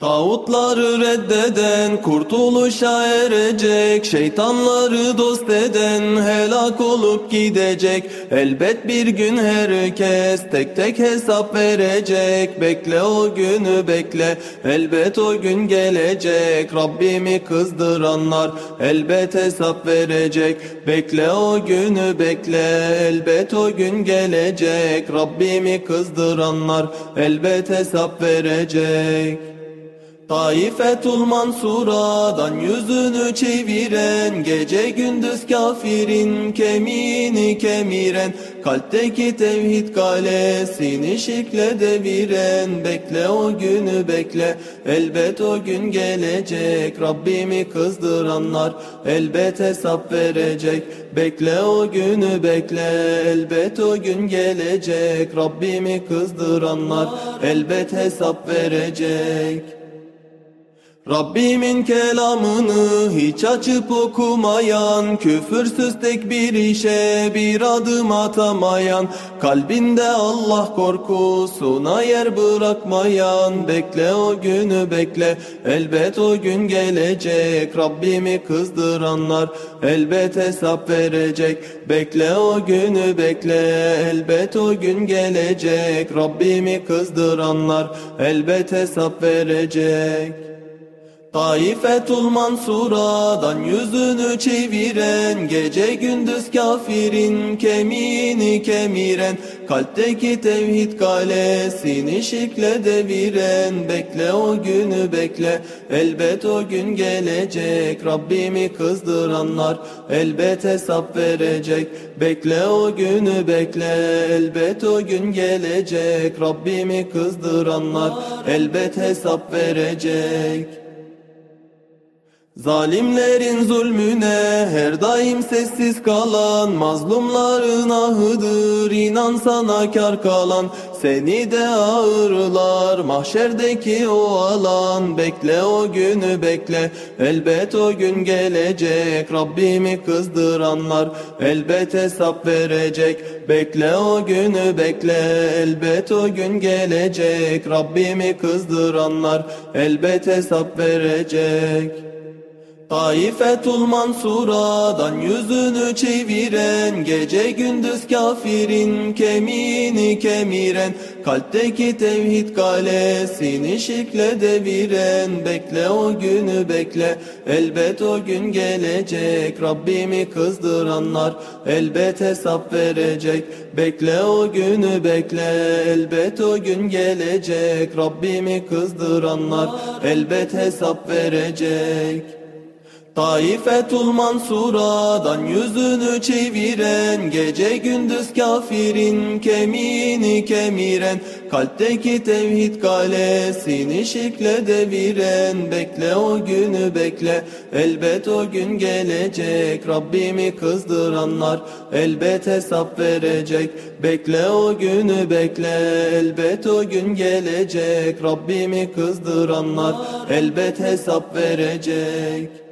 Tağutları reddeden kurtuluşa erecek Şeytanları dost eden helak olup gidecek. Elbet bir gün herkes tek tek hesap verecek. Bekle o günü bekle elbet o gün gelecek. Rabbimi kızdıranlar elbet hesap verecek. Bekle o günü bekle elbet o gün gelecek. Rabbimi kızdıranlar elbet hesap verecek Taifetul Mansura'dan yüzünü çeviren Gece gündüz kafirin kemiğini kemiren Kalpteki tevhid kalesini şirkle deviren. Bekle o günü bekle elbet o gün gelecek. Rabbimi kızdıranlar elbet hesap verecek. Bekle o günü bekle elbet o gün gelecek. Rabbimi kızdıranlar elbet hesap verecek Rabbimin kelamını hiç açıp okumayan, küfürsüz tek bir işe bir adım atamayan, kalbinde Allah korkusuna yer bırakmayan, bekle o günü bekle, elbet o gün gelecek, Rabbimi kızdıranlar elbet hesap verecek, bekle o günü bekle, elbet o gün gelecek, Rabbimi kızdıranlar elbet hesap verecek. Taifetul Mansura'dan yüzünü çeviren Gece gündüz kafirin kemiğini kemiren Kalpteki tevhid kalesini şirkle deviren. Bekle o günü bekle elbet o gün gelecek. Rabbimi kızdıranlar elbet hesap verecek. Bekle o günü bekle elbet o gün gelecek. Rabbimi kızdıranlar elbet hesap verecek Zalimlerin zulmüne her daim sessiz kalan Mazlumların ahıdır inan sana kar kalan. Seni de ağırlar mahşerdeki o alan. Bekle o günü bekle. Elbet o gün gelecek Rabbimi kızdıranlar. Elbet hesap verecek. Bekle o günü bekle. Elbet o gün gelecek Rabbimi kızdıranlar. Elbet hesap verecek Taifetul Mansura'dan yüzünü çeviren Gece gündüz kafirin kemiğini kemiren Kalpteki tevhid kalesini şirkle deviren. Bekle o günü bekle elbet o gün gelecek. Rabbimi kızdıranlar elbet hesap verecek. Bekle o günü bekle elbet o gün gelecek. Rabbimi kızdıranlar elbet hesap verecek Taifetul Mansura'dan yüzünü çeviren Gece gündüz kafirin kemiğini kemiren Kalpteki tevhid kalesini şirkle deviren. Bekle o günü bekle elbet o gün gelecek. Rabbimi kızdıranlar elbet hesap verecek. Bekle o günü bekle elbet o gün gelecek. Rabbimi kızdıranlar elbet hesap verecek